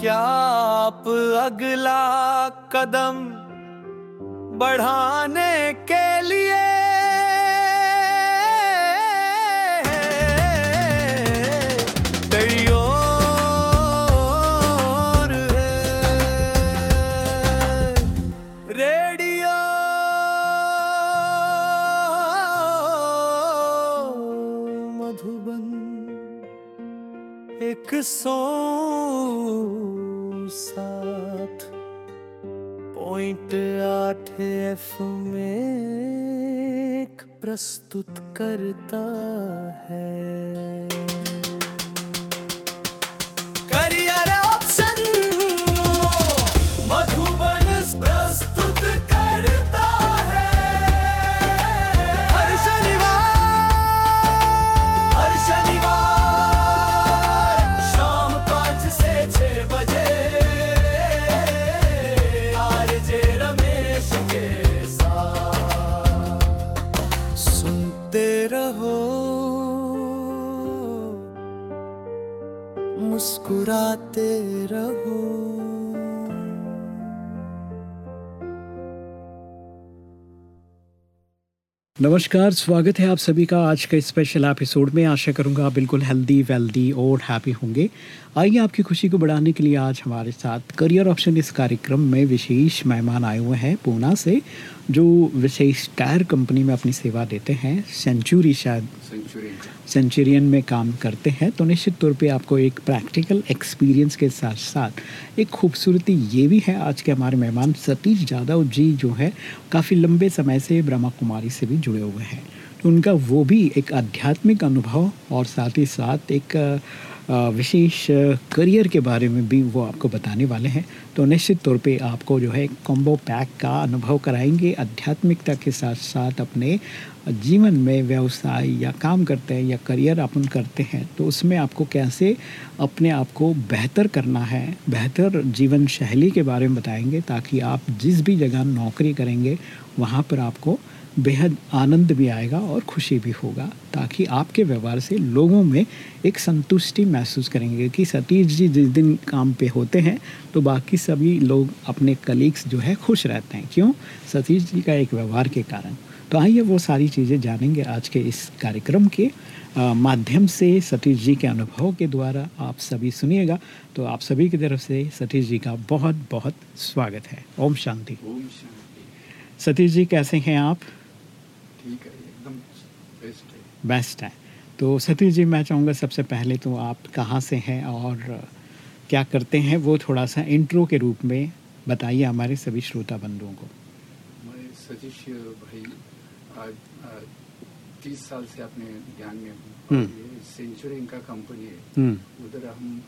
क्या आप अगला कदम बढ़ाने के लिए रेडियो। मधुबन एक सौ एफ़ में प्रस्तुत करता है। नमस्कार, स्वागत है आप सभी का आज के स्पेशल एपिसोड में। आशा करूँगा आप बिल्कुल हेल्दी वेल्दी और हैप्पी होंगे। आइए आपकी खुशी को बढ़ाने के लिए आज हमारे साथ करियर ऑप्शन इस कार्यक्रम में विशेष मेहमान आए हुए हैं पूना से जो विशेष टायर कंपनी में अपनी सेवा देते हैं सेंचुरी शायद। सेंचुरियन में काम करते हैं तो निश्चित तौर पे आपको एक प्रैक्टिकल एक्सपीरियंस के साथ साथ एक खूबसूरती ये भी है आज के हमारे मेहमान सतीश जादव जी जो है काफ़ी लंबे समय से ब्रह्मा कुमारी से भी जुड़े हुए हैं। तो उनका वो भी एक आध्यात्मिक अनुभव और साथ ही साथ एक विशेष करियर के बारे में भी वो आपको बताने वाले हैं। तो निश्चित तौर पे आपको जो है कॉम्बो पैक का अनुभव कराएँगे, आध्यात्मिकता के साथ साथ अपने जीवन में व्यवसाय या काम करते हैं या करियर अपन करते हैं तो उसमें आपको कैसे अपने आप को बेहतर करना है, बेहतर जीवन शैली के बारे में बताएँगे, ताकि आप जिस भी जगह नौकरी करेंगे, वहाँ पर आपको बेहद आनंद भी आएगा और खुशी भी होगा ताकि आपके व्यवहार से लोगों में एक संतुष्टि महसूस करेंगे। कि सतीश जी जिस दिन काम पे होते हैं तो बाकी सभी लोग अपने कलीग्स जो है खुश रहते हैं। क्यों? सतीश जी का एक व्यवहार के कारण। तो आइए वो सारी चीज़ें जानेंगे आज के इस कार्यक्रम के माध्यम से सतीश जी के अनुभव के द्वारा। आप सभी सुनिएगा तो आप सभी की तरफ़ से सतीश जी का बहुत बहुत स्वागत है। ओम शांति। ओम शांति। सतीश जी कैसे हैं आप? ठीक है एकदम बेस्ट है। बेस्ट है। तो सतीश जी मैं चाहूँगा सबसे पहले तो आप कहाँ से हैं और क्या करते हैं? वो थोड़ा सा इंट्रो के रूप में बताइए हमारे सभी श्रोता बंधुओं को। मैं सतीश भाई आज तीस साल से अपने ध्यान में हूँ। सेंचुरी का कंपनी है। हम्म। उधर हम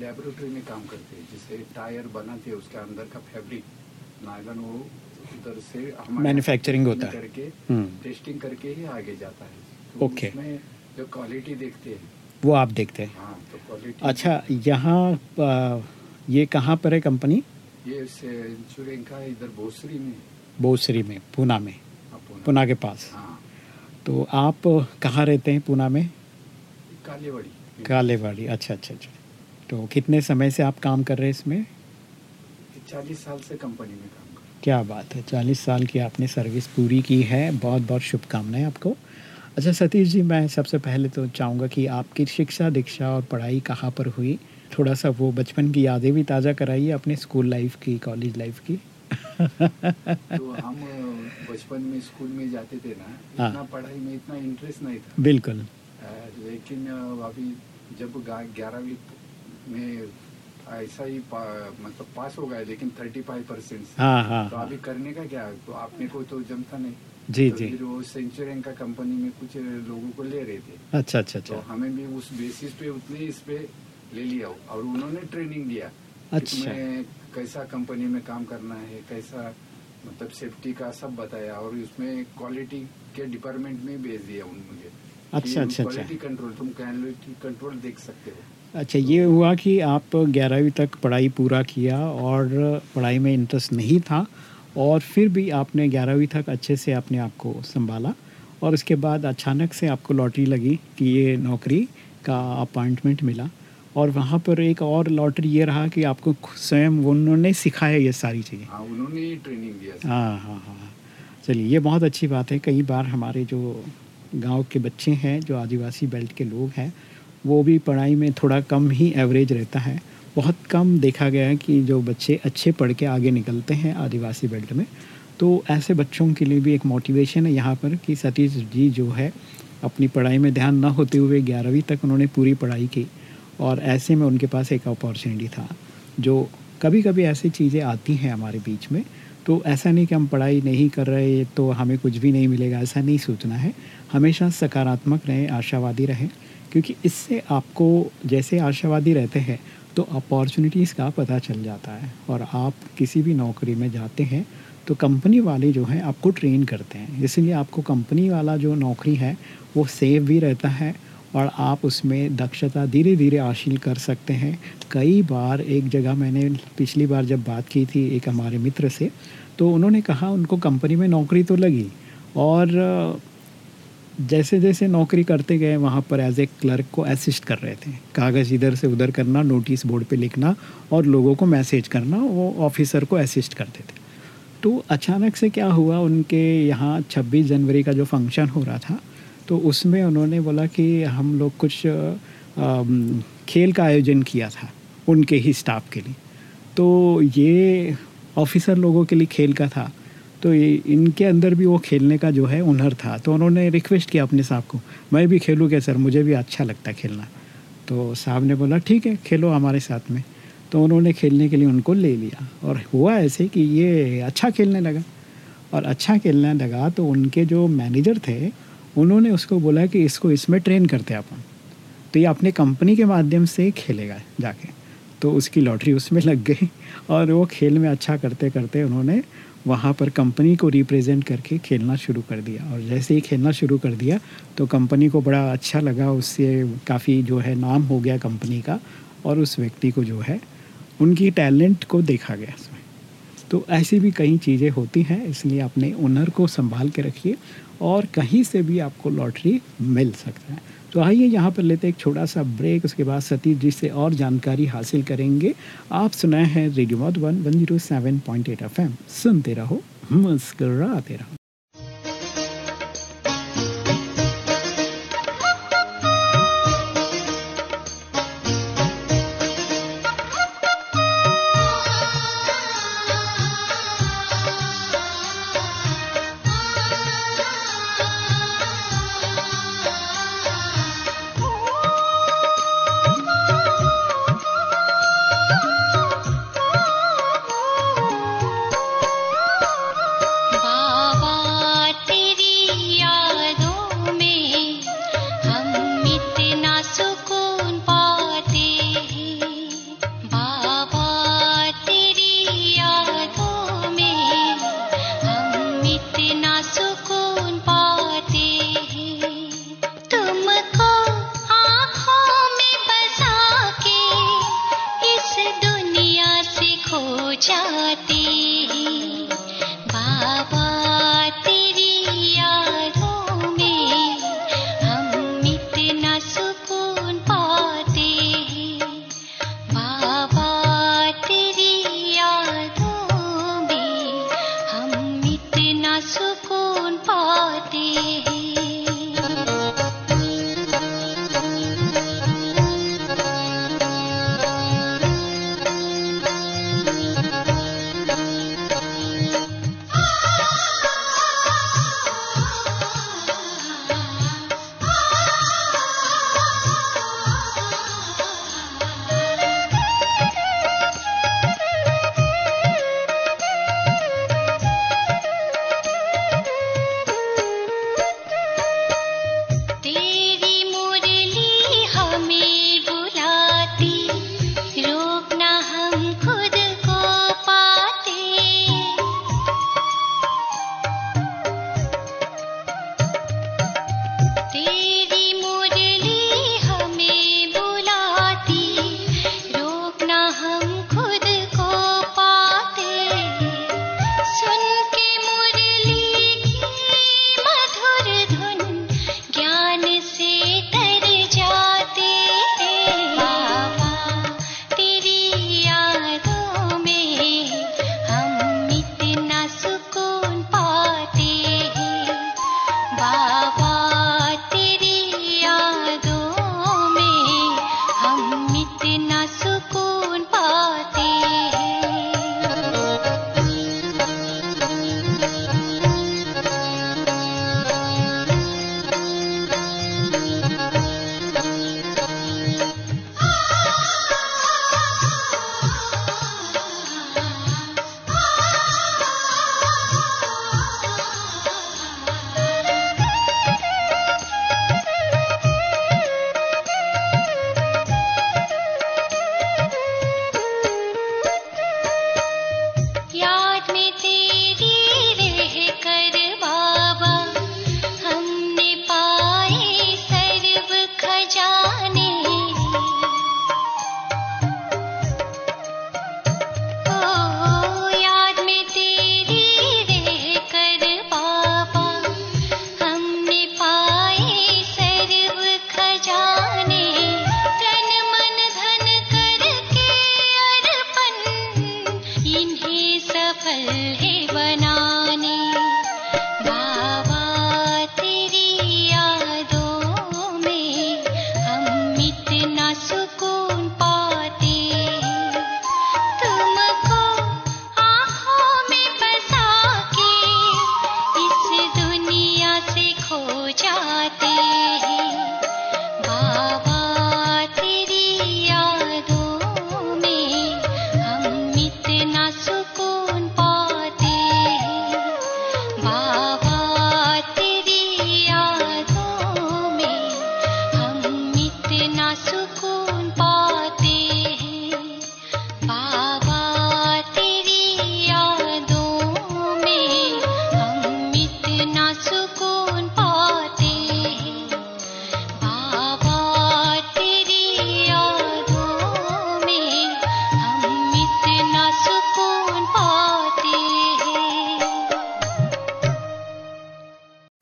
लेबोरेटरी में काम करते हैं। जिसे टायर बनाते हैं उसके अंदर का फैब्रिक नायलन वो उधर से Manufacturing होता है। करके हम्म। टेस्टिंग करके ही आगे जाता है। तो Okay. जो क्वालिटी देखते हैं। वो आप देखते हैं। हाँ तो क्वालिटी अच्छा यहाँ ये कहाँ पर है कंपनी ये इधर भोसरी में। बोसरी में पूना में। अपोना पूना के पास। हाँ। तो आप कहाँ रहते हैं पूना में? कालेवाड़ी। कालेवाड़ी अच्छा अच्छा अच्छा। तो कितने समय से आप काम कर रहे हैं इसमें? चालीस साल से कंपनी में काम क्या बात है। चालीस साल की आपने सर्विस पूरी की है। बहुत बहुत शुभकामनाएँ आपको। अच्छा सतीश जी मैं सबसे पहले तो चाहूँगा कि आपकी शिक्षा दीक्षा और पढ़ाई कहाँ पर हुई? थोड़ा सा वो बचपन की यादें भी ताज़ा कराइए अपने स्कूल लाइफ की कॉलेज लाइफ की। तो हम बचपन में स्कूल में जाते थे ना हाँ। इतना पढ़ाई में इतना इंटरेस्ट नहीं था। बिल्कुल। लेकिन अभी जब ग्यारहवीं में ऐसा ही पा, मतलब पास हो गया लेकिन थर्टी फाइव परसेंट हाँ हाँ तो हाँ। अभी करने का क्या? है? तो आपने को तो जमता नहीं। जी तो जी। फिर वो सेंचुरी का कंपनी में कुछ लोगों को ले रहे थे। अच्छा अच्छा तो अच्छा हमें भी उस बेसिस पे उतने इस पे ले लिया और उन्होंने ट्रेनिंग दिया। अच्छा। कैसा कंपनी में काम करना है कैसा मतलब सेफ्टी का सब बताया। और उसमें क्वालिटी के डिपार्टमेंट में भेज दिया उन मुझे अच्छा, अच्छा, अच्छा। क्वालिटी कंट्रोल तुम क्वालिटी कंट्रोल देख सकते हो। अच्छा ये हुआ कि आप ग्यारहवीं तक पढ़ाई पूरा किया और पढ़ाई में इंटरेस्ट नहीं था और फिर भी आपने ग्यारहवीं तक अच्छे से अपने आप को संभाला और उसके बाद अचानक से आपको लॉटरी लगी कि ये नौकरी का अपॉइंटमेंट मिला और वहाँ पर एक और लॉटरी ये रहा कि आपको स्वयं उन्होंने सिखाया ये सारी चीज़ें। हाँ उन्होंने ट्रेनिंग दिया हाँ हाँ हाँ। चलिए ये बहुत अच्छी बात है। कई बार हमारे जो गाँव के बच्चे हैं जो आदिवासी बेल्ट के लोग हैं वो भी पढ़ाई में थोड़ा कम ही एवरेज रहता है। बहुत कम देखा गया है कि जो बच्चे अच्छे पढ़ के आगे निकलते हैं आदिवासी बेल्ट में तो ऐसे बच्चों के लिए भी एक मोटिवेशन है यहाँ पर कि सतीश जी जो है, अपनी पढ़ाई में ध्यान ना होते हुए ग्यारहवीं तक उन्होंने पूरी पढ़ाई की और ऐसे में उनके पास एक अपॉर्चुनिटी था, जो कभी कभी ऐसी चीज़ें आती हैं हमारे बीच में। तो ऐसा नहीं कि हम पढ़ाई नहीं कर रहे तो हमें कुछ भी नहीं मिलेगा, ऐसा नहीं सोचना है। हमेशा सकारात्मक रहें, आशावादी रहें। क्योंकि इससे आपको, जैसे आशावादी रहते हैं तो अपॉर्चुनिटीज़ का पता चल जाता है। और आप किसी भी नौकरी में जाते हैं तो कंपनी वाले जो हैं, आपको ट्रेन करते हैं। इसलिए आपको कंपनी वाला जो नौकरी है, वो सेफ़ भी रहता है और आप उसमें दक्षता धीरे धीरे हासिल कर सकते हैं। कई बार, एक जगह मैंने पिछली बार जब बात की थी एक हमारे मित्र से तो उन्होंने कहा, उनको कंपनी में नौकरी तो लगी। और जैसे जैसे नौकरी करते गए वहाँ पर एज ए क्लर्क को असिस्ट कर रहे थे। कागज़ इधर से उधर करना नोटिस बोर्ड पे लिखना और लोगों को मैसेज करना वो ऑफिसर को असिस्ट करते थे। तो अचानक से क्या हुआ उनके यहाँ 26 जनवरी का जो फ़ंक्शन हो रहा था तो उसमें उन्होंने बोला कि हम लोग कुछ आम, खेल का आयोजन किया था उनके ही स्टाफ के लिए। तो ये ऑफिसर लोगों के लिए खेल का था। तो ये इनके अंदर भी वो खेलने का जो है हुनर था। तो उन्होंने रिक्वेस्ट किया अपने साहब को, मैं भी खेलूँ क्या सर? मुझे भी अच्छा लगता है खेलना। तो साहब ने बोला, ठीक है, खेलो हमारे साथ में। तो उन्होंने खेलने के लिए उनको ले लिया और हुआ ऐसे कि ये अच्छा खेलने लगा। और अच्छा खेलने लगा तो उनके जो मैनेजर थे, उन्होंने उसको बोला कि इसको इसमें ट्रेन करते अपन। तो ये अपने कंपनी के माध्यम से खेलेगा जाके। तो उसकी लॉटरी उसमें लग गई और वो खेल में अच्छा करते करते उन्होंने वहाँ पर कंपनी को रिप्रेजेंट करके खेलना शुरू कर दिया। और जैसे ही खेलना शुरू कर दिया तो कंपनी को बड़ा अच्छा लगा। उससे काफ़ी जो है नाम हो गया कंपनी का और उस व्यक्ति को जो है उनकी टैलेंट को देखा गया इसमें तो ऐसी भी कई चीज़ें होती हैं, इसलिए अपने ओनर को संभाल के रखिए और कहीं से भी आपको लॉटरी मिल सकता है। तो आइए यहाँ पर लेते एक छोटा सा ब्रेक, उसके बाद सतीश जी से और जानकारी हासिल करेंगे। आप सुनाए हैं radio Madhuban one zero seven point eight F M. सुनते रहो, मुस्कराते रहो।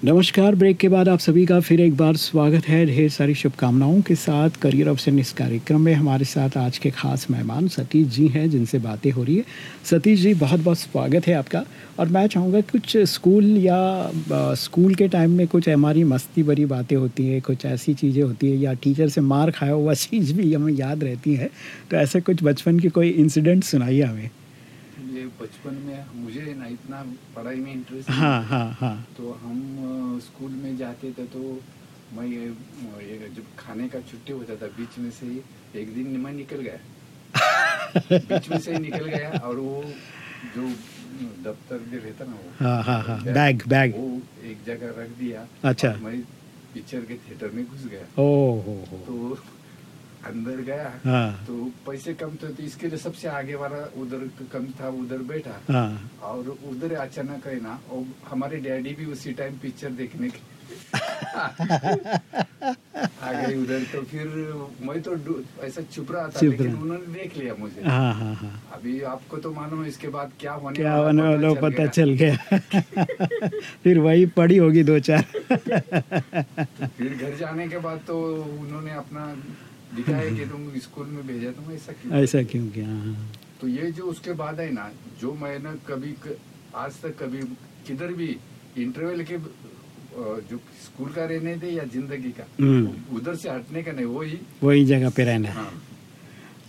नमस्कार, ब्रेक के बाद आप सभी का फिर एक बार स्वागत है। ढेर सारी शुभकामनाओं के साथ करियर ऑप्शन इस कार्यक्रम में हमारे साथ आज के खास मेहमान सतीश जी हैं, जिनसे बातें हो रही है। सतीश जी, बहुत बहुत स्वागत है आपका। और मैं चाहूँगा कुछ स्कूल या स्कूल के टाइम में कुछ हमारी मस्ती भरी बातें होती हैं, कुछ ऐसी चीज़ें होती है, या टीचर से मार खाया हुआ चीज़ भी हमें याद रहती है। तो ऐसे कुछ बचपन की कोई इंसिडेंट सुनाइए हमें। बचपन में मुझे ना इतना पढ़ाई में इंटरेस्ट हाँ हाँ हाँ। तो हम स्कूल में जाते थे तो मैं ये, ये जब खाने का छुट्टी होता था बीच में से एक दिन मैं निकल गया। बीच में से निकल गया और वो जो दफ्तर भी रहता ना वो हाँ हाँ हाँ बैग बैग। वो एक जगह रख दिया अच्छा। मैं पिक्चर के थिएटर में घुस गया। ओ हो हो। तो अंदर गया हाँ। तो पैसे कम थे तो इसके लिए सबसे आगे वाला उधर कम था उधर बैठा। हाँ। और उधर अचानक है ना और हमारे डैडी भी उसी टाइम पिक्चर देखने के आ गए उधर तो फिर मैं तो ऐसा चुप रहा था लेकिन उन्होंने देख लिया मुझे। हाँ हाँ हाँ। अभी आपको तो मालूम है इसके बाद क्या होने क्या होने वाला पता चल गया। फिर वही पड़ी होगी दो चार। फिर घर जाने के बाद तो उन्होंने अपना दिखाया कि तुम स्कूल में भेजा तुम ऐसा क्यों ऐसा क्यों किया? हाँ तो ये जो उसके बाद है ना जो मैंने कभी क, आज तक कभी किधर भी इंटरवल के जो स्कूल का रहने थे या ज़िंदगी का हम्म। उधर से हटने का नहीं वही वही जगह पे रहना है। हाँ।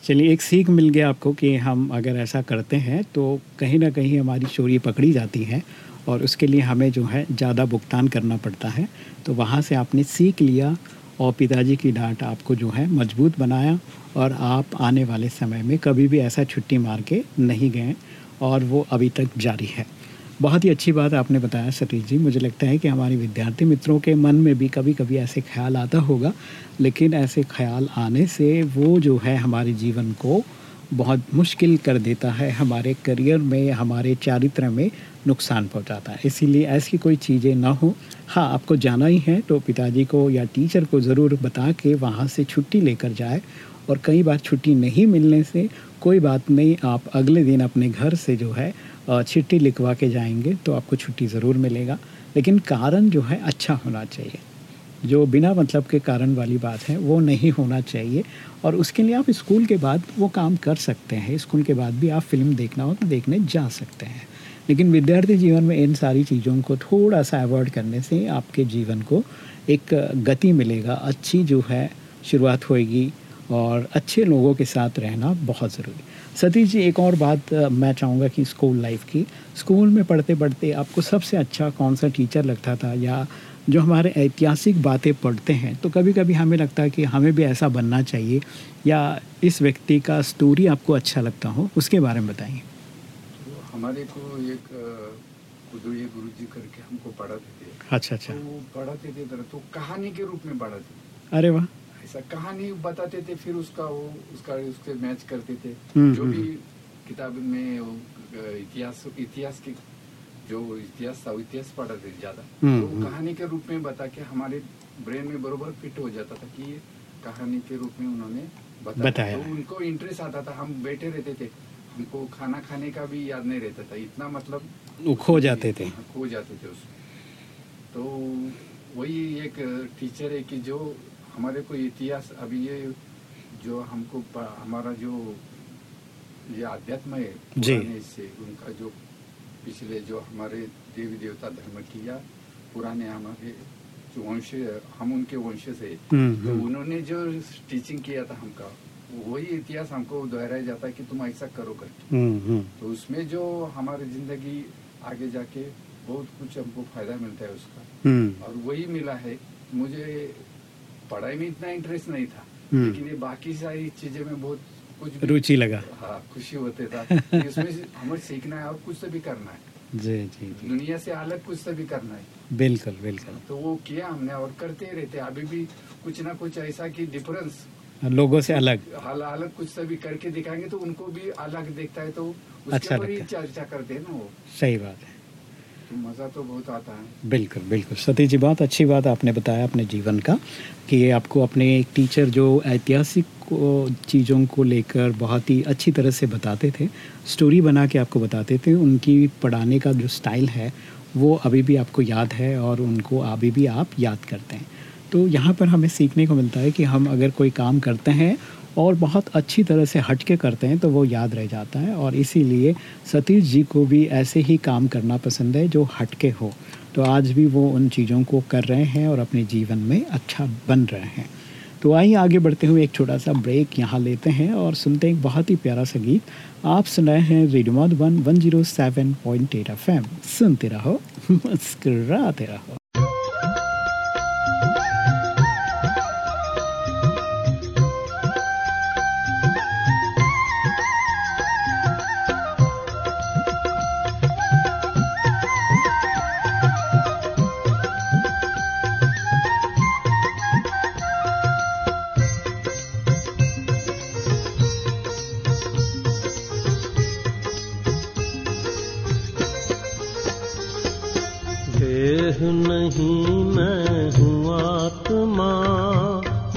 चलिए एक सीख मिल गया आपको कि हम अगर ऐसा करते हैं तो कहीं ना कहीं हमारी चोरी पकड़ी जाती है और उसके लिए हमें जो है ज़्यादा भुगतान करना पड़ता है। तो वहाँ से आपने सीख लिया और पिताजी की डांट आपको जो है मज़बूत बनाया और आप आने वाले समय में कभी भी ऐसा छुट्टी मार के नहीं गए और वो अभी तक जारी है। बहुत ही अच्छी बात आपने बताया सतीश जी। मुझे लगता है कि हमारे विद्यार्थी मित्रों के मन में भी कभी कभी ऐसे ख्याल आता होगा, लेकिन ऐसे ख्याल आने से वो जो है हमारे जीवन को बहुत मुश्किल कर देता है। हमारे करियर में, हमारे चारित्र में नुकसान पहुंचाता है। इसीलिए ऐसी कोई चीज़ें ना हो। हाँ आपको जाना ही है तो पिताजी को या टीचर को ज़रूर बता के वहाँ से छुट्टी लेकर जाए और कई बार छुट्टी नहीं मिलने से कोई बात नहीं, आप अगले दिन अपने घर से जो है छुट्टी लिखवा के जाएँगे तो आपको छुट्टी ज़रूर मिलेगा। लेकिन कारण जो है अच्छा होना चाहिए। जो बिना मतलब के कारण वाली बात है, वो नहीं होना चाहिए और उसके लिए आप स्कूल के बाद वो काम कर सकते हैं। स्कूल के बाद भी आप फ़िल्म देखना हो तो देखने जा सकते हैं। लेकिन विद्यार्थी जीवन में इन सारी चीज़ों को थोड़ा सा अवॉइड करने से आपके जीवन को एक गति मिलेगा, अच्छी जो है शुरुआत होएगी और अच्छे लोगों के साथ रहना बहुत ज़रूरी। सतीश जी, एक और बात मैं चाहूँगा कि स्कूल लाइफ की स्कूल में पढ़ते पढ़ते आपको सबसे अच्छा कौन सा टीचर लगता था? या जो हमारे ऐतिहासिक बातें पढ़ते हैं तो कभी कभी हमें लगता है कि हमें भी ऐसा बनना चाहिए, या इस व्यक्ति का स्टोरी आपको अच्छा लगता हो, उसके बारे में बताइए। हमारे को एक कुदुए गुरु जी करके हमको पढ़ाते थे। अच्छा अच्छा। तो वो पढ़ाते थे तरह तो कहानी के रूप में पढ़ाते थे। अरे वाह। ऐसा कहानी बताते थे फिर उसका वो उसका उसके मैच करते थे। हम्म, जो हम्म। भी किताब में इतिहास इतिहास की जो इतिहास था इतिहास पढ़ाते थे ज़्यादा। हम्म, तो हम्म। कहानी के रूप में बता के हमारे ब्रेन में बरोबर फिट हो जाता था कि ये कहानी के रूप में उन्होंने बताया। बताया। तो उनको इंटरेस्ट आता था हम बैठे रहते थे। हमको खाना खाने का भी याद नहीं रहता था इतना मतलब वो खो जाते थे हाँ, खो जाते थे उसमें तो वही एक टीचर है कि जो हमारे को इतिहास अभी ये जो हमको हमारा जो ये अध्यात्म है जी। से उनका जो पिछले जो हमारे देवी देवता धर्म किया पुराने हमारे जो वंश हम उनके वंश से हम्म, तो हम्म। उन्होंने जो टीचिंग किया था हमका वही इतिहास हमको दोहराया जाता है कि तुम ऐसा करो करके। हम्म, हम्म, तो उसमें जो हमारी ज़िंदगी आगे जाके बहुत कुछ हमको फ़ायदा मिलता है उसका। हम्म, और वही मिला है मुझे पढ़ाई में इतना इंटरेस्ट नहीं था। लेकिन ये बाकी सारी चीज़ें में बहुत कुछ रुचि लगा। हाँ खुशी होते था। कि इसमें हमें सीखना है और कुछ से भी करना है। जी जी दुनिया से अलग कुछ से भी करना है। बिल्कुल बिल्कुल। तो वो किया हमने और करते ही। रहते अभी भी कुछ ना कुछ ऐसा की डिफरेंस लोगों से अलग। अलग कुछ से भी करके दिखाएँगे तो उनको भी अलग देखता है तो अच्छा ऊपर ही लगता चर्चा करते हैं ना वो। सही बात है। तो मज़ा तो बहुत आता है। बिल्कुल बिल्कुल। सतीश जी बहुत अच्छी बात आपने बताया अपने जीवन का कि ये आपको अपने एक टीचर जो ऐतिहासिक चीज़ों को लेकर बहुत ही अच्छी तरह से बताते थे स्टोरी बना के आपको बताते थे उनकी पढ़ाने का जो स्टाइल है वो अभी भी आपको याद है और उनको अभी भी आप याद करते हैं। तो यहाँ पर हमें सीखने को मिलता है कि हम अगर कोई काम करते हैं और बहुत अच्छी तरह से हट के करते हैं तो वो याद रह जाता है और इसीलिए सतीश जी को भी ऐसे ही काम करना पसंद है जो हट के हो। तो आज भी वो उन चीज़ों को कर रहे हैं और अपने जीवन में अच्छा बन रहे हैं। तो आइए आगे बढ़ते हुए एक छोटा सा ब्रेक यहाँ लेते हैं और सुनते हैं एक बहुत ही प्यारा सा गीत। आप सुनाए हैं radio one one zero seven point eight F M. सुनते रहो, मुस्कराते रहो। देह नहीं मैं हूँ आत्मा।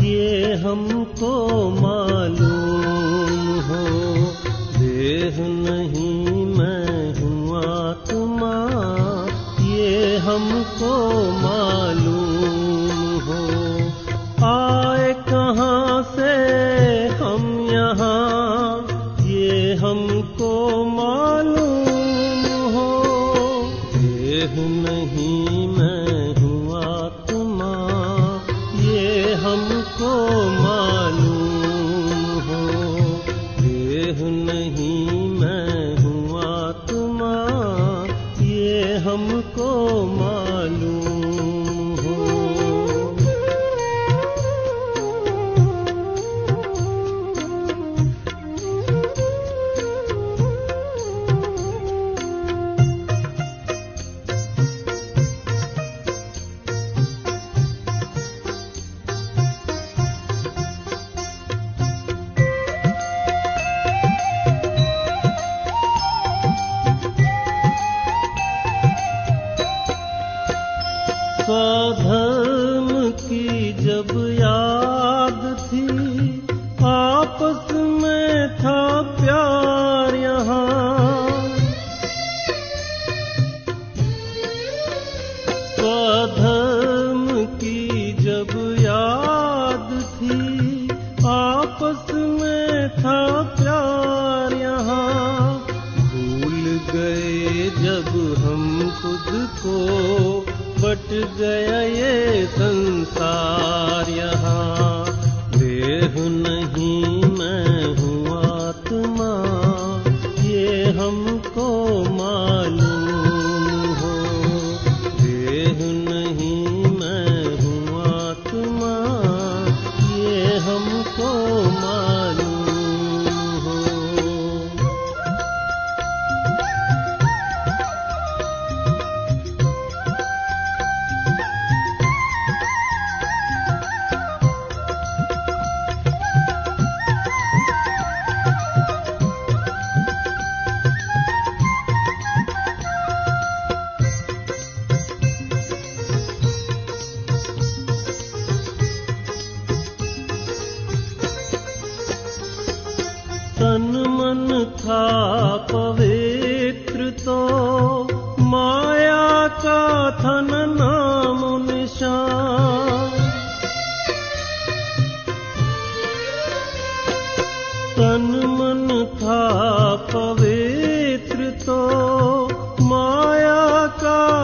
ये हमको मालूम हो। देह नहीं मैं हूँ आत्मा। ये हमको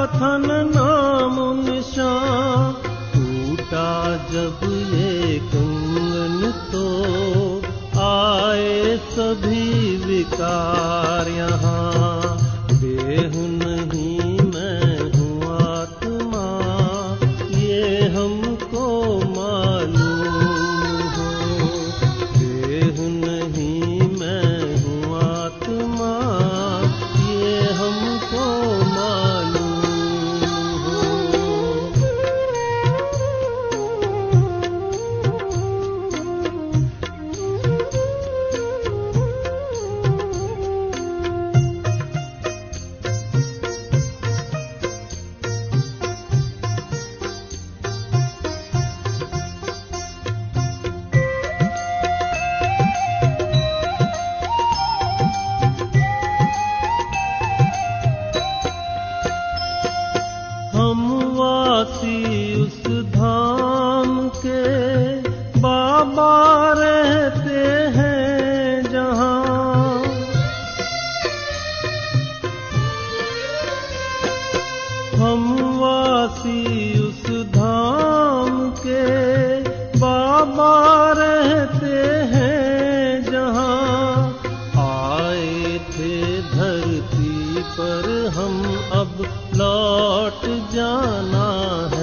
कथन नाम निशा। टूटा जब ये जन तो आए सभी विकार यहाँ। अब लौट जाना है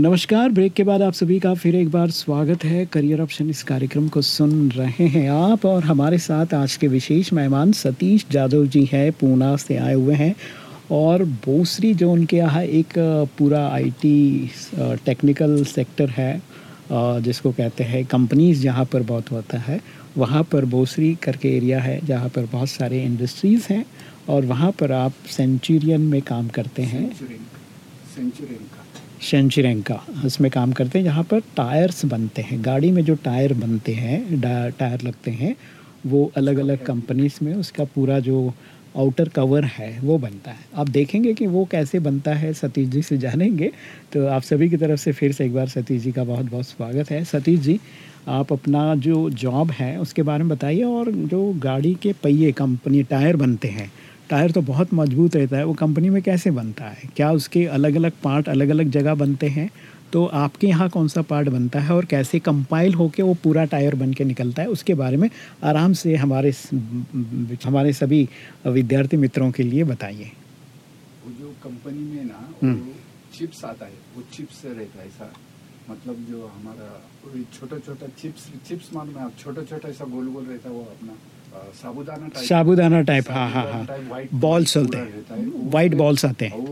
नमस्कार। ब्रेक के बाद आप सभी का फिर एक बार स्वागत है। करियर ऑप्शन इस कार्यक्रम को सुन रहे हैं आप और हमारे साथ आज के विशेष मेहमान सतीश जाधव जी हैं। पूना से आए हुए हैं और बोसरी जो उनके यहाँ एक पूरा आईटी टेक्निकल सेक्टर है जिसको कहते हैं कंपनीज़ जहाँ पर बहुत होता है। वहाँ पर बोसरी करके एरिया है जहाँ पर बहुत सारे इंडस्ट्रीज़ हैं और वहाँ पर आप सेंचुरियन में काम करते हैं। सेंचुरियन शेंचुरेंग का उसमें काम करते हैं जहाँ पर टायर्स बनते हैं। गाड़ी में जो टायर बनते हैं टायर लगते हैं वो अलग अलग कंपनीज़ में उसका पूरा जो आउटर कवर है वो बनता है। आप देखेंगे कि वो कैसे बनता है सतीश जी से जानेंगे। तो आप सभी की तरफ़ से फिर से एक बार सतीश जी का बहुत बहुत स्वागत है। सतीश जी आप अपना जो जॉब है उसके बारे में बताइए और जो गाड़ी के पहिए कंपनी टायर बनते हैं टायर तो बहुत मज़बूत रहता है वो कंपनी में कैसे बनता है? क्या उसके अलग अलग पार्ट अलग अलग जगह बनते हैं? तो आपके यहाँ कौन सा पार्ट बनता है और कैसे कंपाइल होके वो पूरा टायर बन के निकलता है उसके बारे में आराम से हमारे हमारे सभी विद्यार्थी मित्रों के लिए बताइए। वो जो कंपनी में ना हम्म। वो चिप्स आता है वो चिप्स से रहता है ऐसा। मतलब जो हमारा छोटा छोटा चिप्स चिप्स मालूम है छोटा छोटा ऐसा गोल गोल रहता है वो अपना। साबुदाना टाइप साबुदाना टाइप हाँ हाँ हाँ। बॉल्स रहता है, वाइट बॉल्स आते हैं।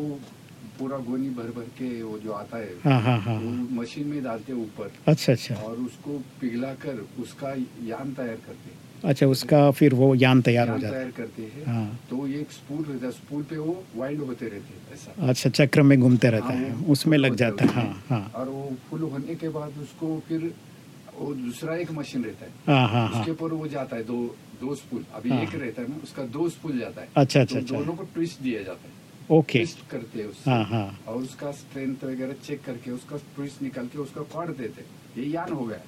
पूरा गोनी भर भर के वो जो आता है हाँ हाँ हाँ वो हाँ। मशीन में डालते हैं ऊपर। अच्छा अच्छा। और उसको पिघला कर उसका यान तैयार करते हैं। अच्छा उसका फिर वो यान तैयार हो जाता तैयार है करते हैं। हाँ। तो ये एक स्पूल रहता है स्पूल पे वो वाइंड होते रहते हैं ऐसा। अच्छा चक्र में घूमते रहता हाँ, है उसमें लग जाता है। हाँ। हाँ और वो फुल होने के बाद उसको फिर वो दूसरा एक मशीन रहता हाँ हाँ हाँ। उसके ऊपर वो जाता है दो दो स्पूल अभी हाँ। एक रहता है ना उसका दो स्पूल जाता है। अच्छा, अच्छा, तो अच्छा। दोनों को ट्विस्ट दिया जाता है। ओके ट्विस्ट करते हैं हाँ हाँ। और उसका स्ट्रेंथ वगैरह चेक करके उसका ट्विस्ट निकाल के उसका काट देते ये यान हो गया।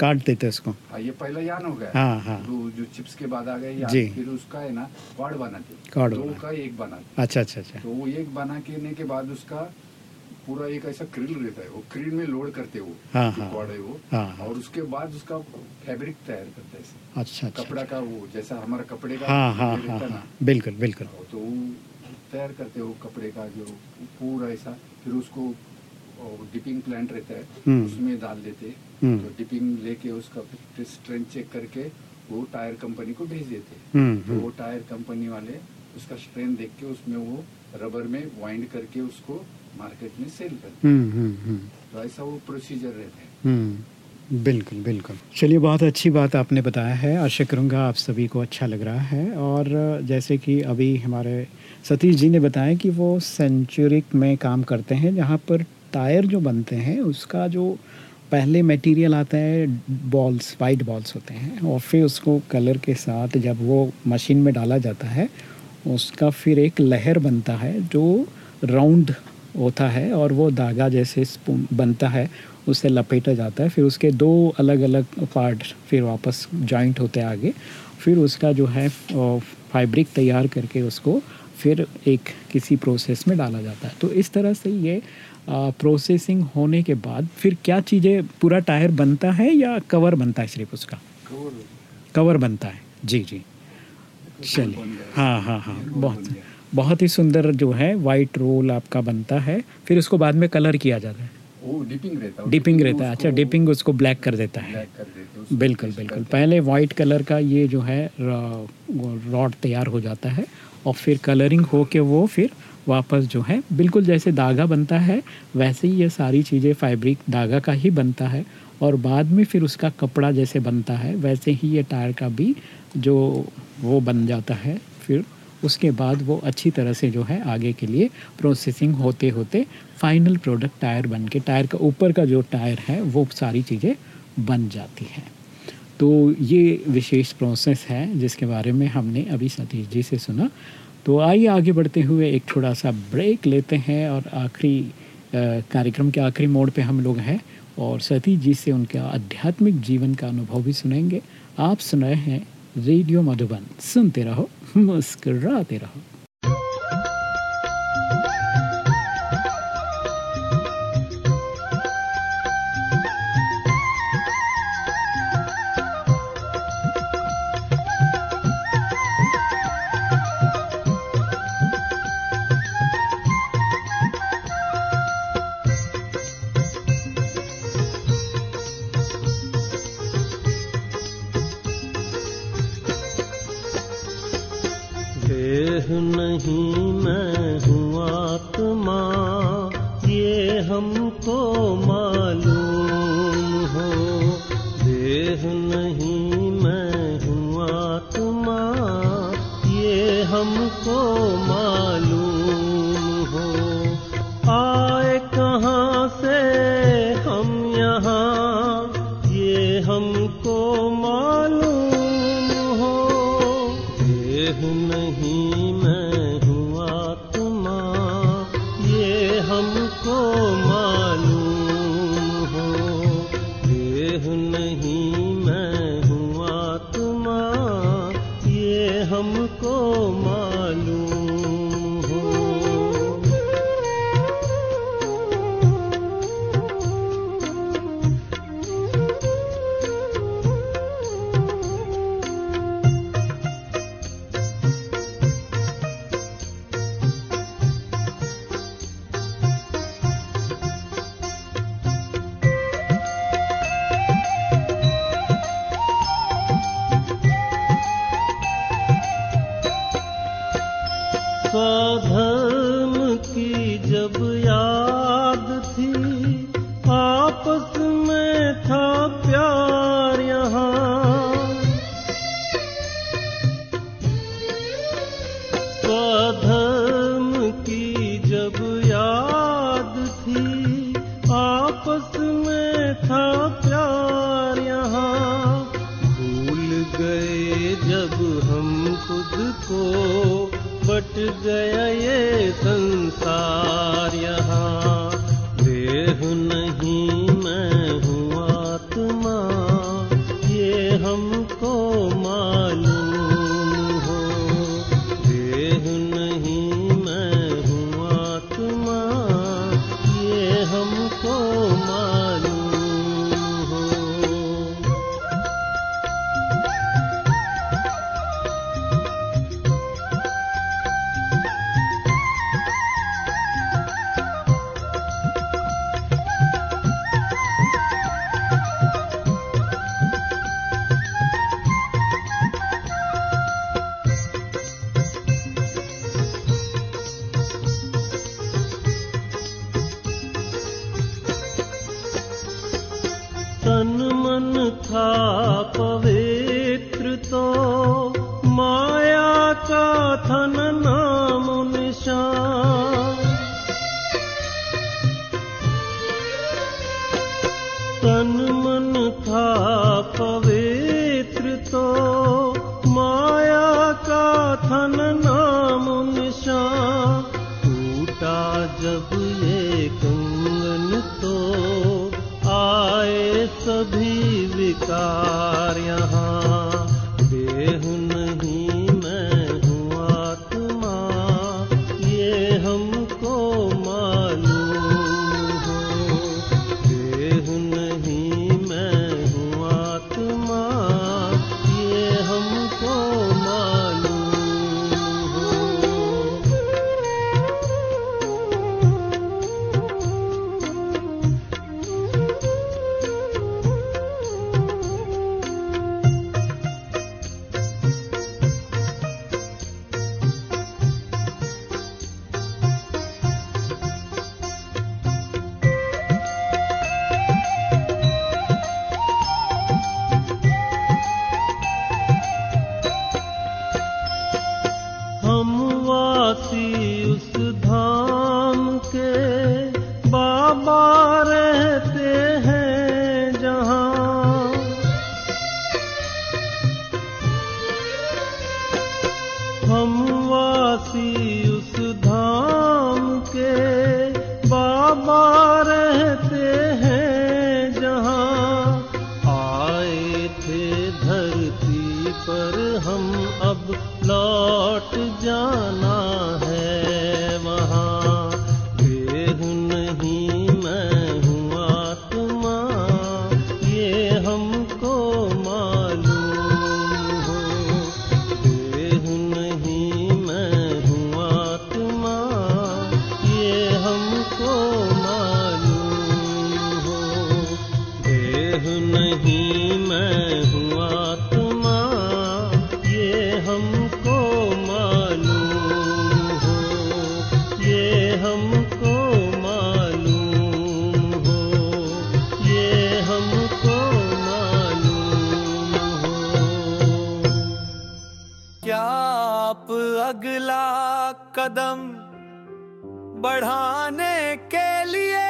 काट देते उसको। हाँ ये पहला यान हो गया। हाँ, हाँ। जो जो चिप्स के बाद आ गए यान फिर उसका है ना क्वाड बनाते दो। का एक बनाते अच्छा अच्छा अच्छा। तो वो एक बना के बाद उसका पूरा एक ऐसा क्रिल रहता है वो क्रिल में लोड करते हैं वो हाँ, हाँ। है वो हाँ, हाँ। और उसके बाद उसका फैब्रिक तैयार करते हैं अच्छा अच्छा कपड़ा का वो जैसा हमारा कपड़े का हाँ हाँ हाँ हाँ बिल्कुल बिल्कुल तो तैयार करते हो कपड़े का जो पूरा ऐसा फिर उसको डिपिंग प्लांट रहता है हम्म। उसमें डाल देते हम्म। तो डिपिंग लेके उसका फिर स्ट्रेंथ चेक करके वो टायर कंपनी को भेज देते हैं। हम्म, तो हम्म। वो टायर कंपनी वाले उसका स्ट्रेंथ देख के उसमें वो रबर में वाइंड करके उसको मार्केट में सेल करते हैं। हम्म हम्म हम्म। तो ऐसा वो प्रोसीजर रहता है। हम्म बिल्कुल बिल्कुल। चलिए बहुत अच्छी बात आपने बताया है। आशा करूँगा आप सभी को अच्छा लग रहा है। और जैसे कि अभी हमारे सतीश जी ने बताया कि वो सेंचुरिक में काम करते हैं जहाँ पर टायर जो बनते हैं उसका जो पहले मटेरियल आता है बॉल्स वाइट बॉल्स होते हैं और फिर उसको कलर के साथ जब वो मशीन में डाला जाता है उसका फिर एक लहर बनता है जो राउंड होता है और वो धागा जैसे स्पून बनता है उससे लपेटा जाता है फिर उसके दो अलग अलग पार्ट फिर वापस जॉइंट होते हैं आगे। फिर उसका जो है फैब्रिक तैयार करके उसको फिर एक किसी प्रोसेस में डाला जाता है। तो इस तरह से ये प्रोसेसिंग होने के बाद फिर क्या चीज़ें पूरा टायर बनता है या कवर बनता है सिर्फ़ उसका? कवर बनता है। जी जी। चलिए। हाँ हाँ हाँ बहुत। बहुत ही सुंदर जो है वाइट रोल आपका बनता है फिर उसको बाद में कलर किया जाता है। डिपिंग रहता है डिपिंग रहता है अच्छा डिपिंग उसको ब्लैक कर देता है। बिल्कुल बिल्कुल। पहले वाइट कलर का ये जो है रॉड तैयार हो जाता है और फिर कलरिंग हो के वो फिर वापस जो है बिल्कुल जैसे धागा बनता है वैसे ही ये सारी चीज़ें फैब्रिक धागा का ही बनता है और बाद में फिर उसका कपड़ा जैसे बनता है वैसे ही ये टायर का भी जो वो बन जाता है फिर उसके बाद वो अच्छी तरह से जो है आगे के लिए प्रोसेसिंग होते होते फाइनल प्रोडक्ट टायर बन के टायर का ऊपर का जो टायर है, वो सारी चीज़ें बन जाती है। तो ये विशेष प्रोसेस है, जिसके बारे में हमने अभी सतीश जी से सुना। तो आइए आगे बढ़ते हुए एक थोड़ा सा ब्रेक लेते हैं और आखिरी कार्यक्रम के आखिरी मोड़ पे हम लोग हैं और सतीश जी से उनका आध्यात्मिक जीवन का अनुभव भी सुनेंगे। आप सुन रहे हैं रेडियो मधुबन। सुनते रहो मुस्कराते रहो। नहीं। कदम बढ़ाने के लिए।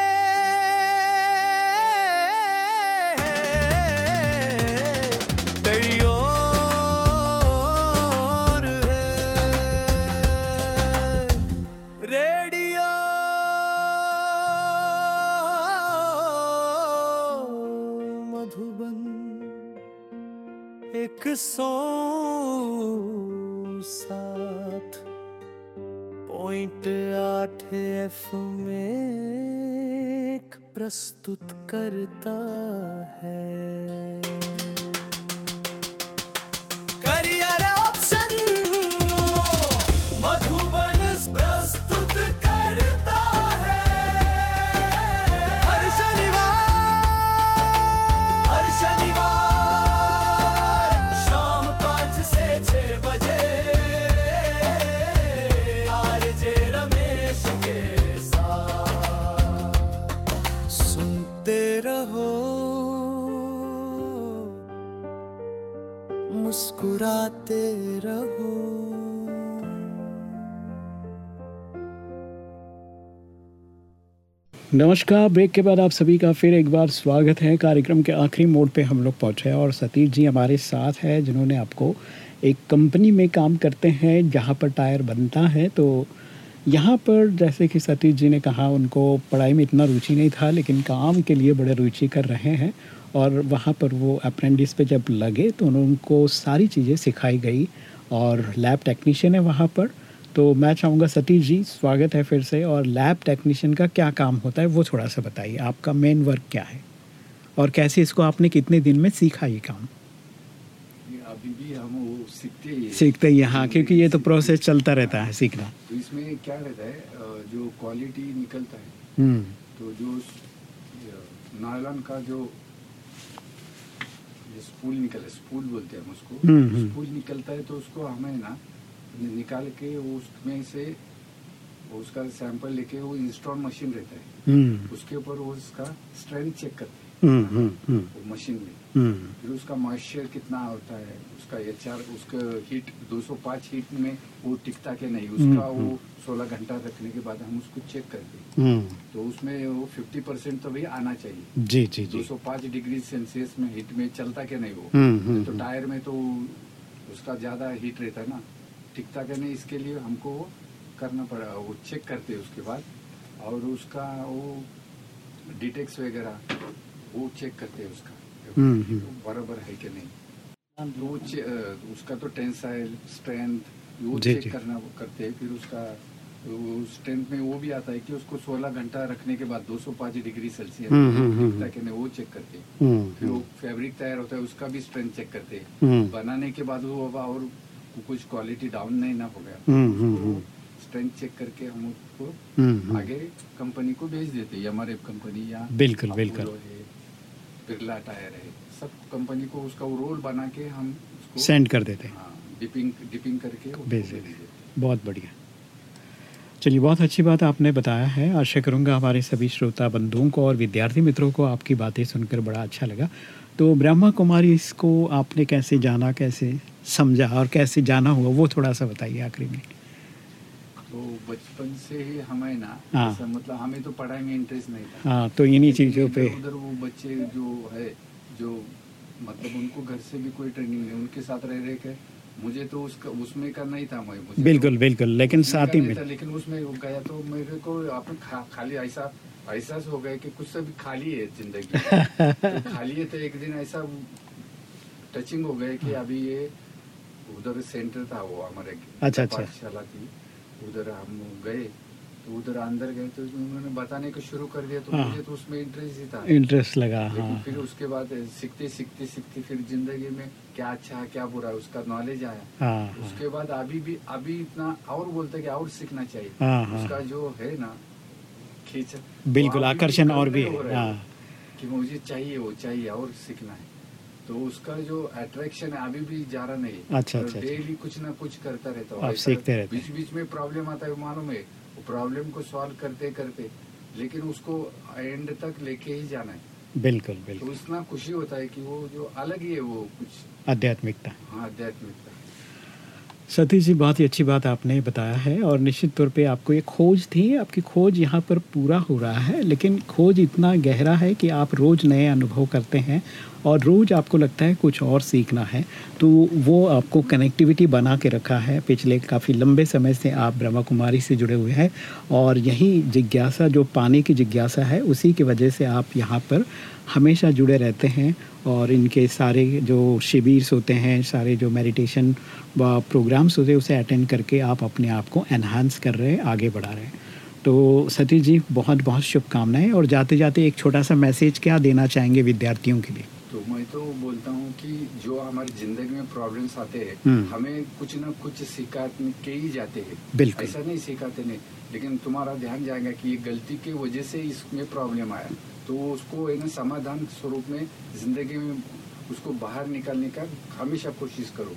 मधुबन एक सौ पॉइंट आठ एफ़ में प्रस्तुत करता है। रहो। नमस्कार, ब्रेक के बाद आप सभी का फिर एक बार स्वागत है। कार्यक्रम के आखिरी मोड पे हम लोग पहुँचे हैं और सतीश जी हमारे साथ है, जिन्होंने आपको एक कंपनी में काम करते हैं, जहाँ पर टायर बनता है। तो यहाँ पर जैसे कि सतीश जी ने कहा, उनको पढ़ाई में इतना रुचि नहीं था, लेकिन काम के लिए बड़े रुचि कर रहे हैं। और वहाँ पर वो अप्रेंटिस पे जब लगे तो उनको सारी चीज़ें सिखाई गई और लैब टेक्नीशियन है वहाँ पर। तो मैं चाहूँगा सतीश जी स्वागत है फिर से और लैब टेक्नीशियन का क्या काम होता है वो थोड़ा सा बताइए आपका मेन वर्क क्या है? और कैसे इसको आपने कितने दिन में सीखा ये काम? अभी भी हम वो सीखते ही हैं। सीखते ही हाँ क्योंकि ये तो प्रोसेस चलता रहता है सीखना। तो इसमें क्या रहता है जो क्वालिटी निकलता है हम्म। तो जो नायलॉन का जो स्पूल निकल स्पूल बोलते हैं हम उसको। हम्म, हम्म। स्पूल निकलता है तो उसको हमें ना निकाल के उसमें से उसका सैंपल लेके वो इंस्टॉल मशीन रहता है। हम्म। उसके ऊपर वो उसका स्ट्रेंथ चेक करते हैं। हम्म हम्म हम्म। मशीन में। हम्म फिर उसका मॉइस्चर कितना होता है उसका एच आर उसका हीट 205 हीट में वो टिकता के नहीं? उसका हम्म, वो 16 घंटा रखने के बाद हम उसको चेक करते हैं हम्म। तो उसमें वो 50 परसेंट तो भी आना चाहिए। जी जी जी। 205 डिग्री सेल्सियस में हीट में चलता के नहीं वो? हम्म, हम्म, तो हम्म। टायर में तो उसका ज़्यादा हीट रहता है ना। टिकता के नहीं इसके लिए हमको करना पड़ा वो चेक करते हैं उसके बाद। और उसका वो डिटेक्स वगैरह वो चेक करते हैं उसका। हम्म, हम्म। बराबर है कि नहीं वो उसका तो टेंसाइल स्ट्रेंथ वो चेक जी। करना करते हैं फिर उसका स्ट्रेंथ में वो भी आता है कि उसको 16 घंटा रखने के बाद 205 डिग्री सेल्सियस हम्म, दिखता कि नहीं वो चेक करते फिर वो फैब्रिक तैयार होता है उसका भी स्ट्रेंथ चेक करते बनाने के बाद वो अब और कुछ क्वालिटी डाउन नहीं ना हो गया। स्ट्रेंथ चेक करके हम उसको। आगे कंपनी को भेज देते हमारे कंपनी या बिल्कुल, बिल्कुल। बिरला टायर है सब कंपनी को उसका वो रोल बना के हम उसको सेंड कर देते हैं। हाँ, डिपिंग डिपिंग करके भेज देते देते हैं। बहुत बढ़िया। चलिए बहुत अच्छी बात आपने बताया है। आशा करूँगा हमारे सभी श्रोता बंधुओं को और विद्यार्थी मित्रों को आपकी बातें सुनकर बड़ा अच्छा लगा। तो ब्रह्मा कुमारी इसको आपने कैसे जाना कैसे समझा और कैसे जाना हुआ वो थोड़ा सा बताइए आखिरी में। तो बचपन से ही हमें ना हाँ। मतलब हमें तो पढ़ाई में इंटरेस्ट नहीं था। हाँ तो इन्हीं चीज़ों पे। उधर वो बच्चे जो है जो मतलब उनको घर से भी कोई ट्रेनिंग नहीं उनके साथ रह रहे के मुझे तो उसका उसमें का नहीं था मैं मुझे बिल्कुल तो बिल्कुल लेकिन साथ ही में। लेकिन उसमें गया तो मेरे को अपन खा, खाली ऐसा एहसास हो गया कि कुछ सब खाली है ज़िंदगी। तो खाली है तो एक दिन ऐसा टचिंग हो गया कि अभी ये उधर सेंटर था वो हमारे अच्छा, अच्छा। थी उधर हम गए तो उधर अंदर गए तो उन्होंने बताने को शुरू कर दिया तो हाँ। मुझे तो उसमें इंटरेस्ट ही था इंटरेस्ट लगा हाँ फिर उसके बाद सीखते सीखते सीखते फिर ज़िंदगी में क्या अच्छा है क्या बुरा है उसका नॉलेज आया हाँ हाँ उसके बाद अभी भी अभी इतना और बोलते कि और सीखना चाहिए हाँ, हाँ। उसका जो है ना खींच बिल्कुल, आकर्षण और भी है, हाँ। कि मुझे चाहिए वो चाहिए और सीखना है तो उसका जो अट्रैक्शन है अभी भी जा रहा नहीं। अच्छा, अच्छा, अच्छा। डेली कुछ ना कुछ करता रहता हूँ। आप सीखते रहते बीच बीच में प्रॉब्लम आता है मालूम है? वो प्रॉब्लम को सॉल्व करते करते लेकिन उसको एंड तक लेके ही जाना है। बिल्कुल बिल्कुल तो बिल्कुल। इतना खुशी होता है कि वो जो अलग ही है वो कुछ। आध्यात्मिकता। हाँ आध्यात्मिकता। सतीश जी बहुत ही अच्छी बात आपने बताया है और निश्चित तौर पे आपको ये खोज थी। आपकी खोज यहाँ पर पूरा हो रहा है लेकिन खोज इतना गहरा है कि आप रोज़ नए अनुभव करते हैं और रोज़ आपको लगता है कुछ और सीखना है तो वो आपको कनेक्टिविटी बना के रखा है। पिछले काफ़ी लंबे समय से आप ब्रह्मा कुमारी से जुड़े हुए हैं और यही जिज्ञासा, जो पाने की जिज्ञासा है, उसी की वजह से आप यहाँ पर हमेशा जुड़े रहते हैं और इनके सारे जो शिविर होते हैं, सारे जो मेडिटेशन व प्रोग्राम्स होते हैं, उसे अटेंड करके आप अपने आप को एनहांस कर रहे हैं, आगे बढ़ा रहे हैं। तो सतीश जी बहुत बहुत शुभकामनाएँ और जाते जाते एक छोटा सा मैसेज क्या देना चाहेंगे विद्यार्थियों के लिए? तो मैं तो बोलता हूँ कि जो हमारी ज़िंदगी में प्रॉब्लम्स आते हैं हम्म। हमें कुछ ना कुछ सिखाने के ही जाते हैं। बिल्कुल। ऐसा नहीं सिखाते नहीं लेकिन तुम्हारा ध्यान जाएगा कि ये गलती की वजह से इसमें प्रॉब्लम आया। तो उसको है ना समाधान स्वरूप में ज़िंदगी में उसको बाहर निकालने का हमेशा कोशिश करो।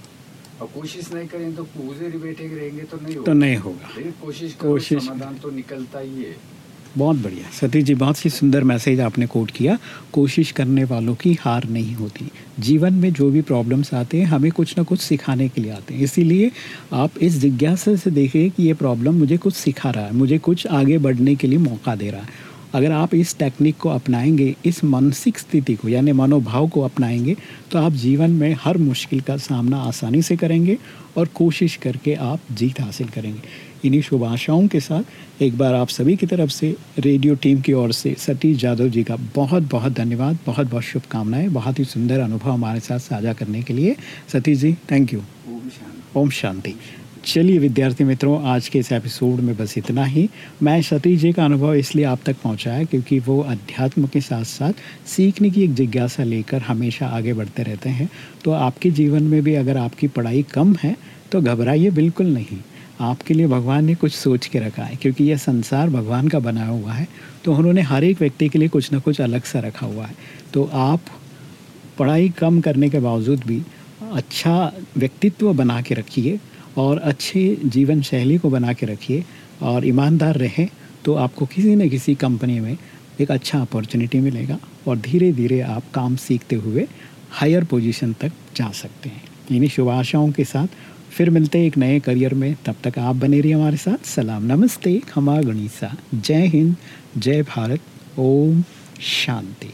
और कोशिश नहीं करें तो उधर ही बैठे रहेंगे तो नहीं होगा तो होगा। नहीं होगा। कोशिश करो कोशिश- समाधान तो निकलता ही है। बहुत बढ़िया। सतीश जी, बहुत ही सुंदर मैसेज आपने कोट किया। कोशिश करने वालों की हार नहीं होती। जीवन में जो भी प्रॉब्लम्स आते हैं, हमें कुछ ना कुछ सिखाने के लिए आते हैं। इसीलिए आप इस जिज्ञासा से देखिए कि ये प्रॉब्लम मुझे कुछ सिखा रहा है। मुझे कुछ आगे बढ़ने के लिए मौका दे रहा है। अगर आप इस टेक्निक को अपनाएँगे, इस मानसिक स्थिति को, यानी मनोभाव को अपनाएँगे तो आप जीवन में हर मुश्किल का सामना आसानी से करेंगे और कोशिश करके आप जीत हासिल करेंगे। इन्हीं शुभ आशाओं के साथ एक बार आप सभी की तरफ़ से रेडियो टीम की ओर से सतीश जादव जी का बहुत बहुत धन्यवाद, बहुत बहुत शुभकामनाएँ, बहुत ही सुंदर अनुभव हमारे साथ साझा करने के लिए। सतीश जी थैंक यू ओम शांति। चलिए विद्यार्थी मित्रों, आज के इस एपिसोड में बस इतना ही। मैं सतीश जी का अनुभव इसलिए आप तक पहुँचाया क्योंकि वो अध्यात्म के साथ साथ सीखने की एक जिज्ञासा लेकर हमेशा आगे बढ़ते रहते हैं। तो आपके जीवन में भी अगर आपकी पढ़ाई कम है तो घबराइए बिल्कुल नहीं। आपके लिए भगवान ने कुछ सोच के रखा है, क्योंकि यह संसार भगवान का बनाया हुआ है तो उन्होंने हर एक व्यक्ति के लिए कुछ ना कुछ अलग सा रखा हुआ है। तो आप पढ़ाई कम करने के बावजूद भी अच्छा व्यक्तित्व बना के रखिए और अच्छे जीवन शैली को बना के रखिए और ईमानदार रहें तो आपको किसी न किसी कंपनी में एक अच्छा अपॉर्चुनिटी मिलेगा और धीरे धीरे आप काम सीखते हुए हायर पोजीशन तक जा सकते हैं। इन्हीं शुभ आशाओं के साथ फिर मिलते हैं एक नए करियर में। तब तक आप बने रहिए हमारे साथ। सलाम, नमस्ते, खमा गणिसा। जय हिंद, जय भारत, ओम शांति।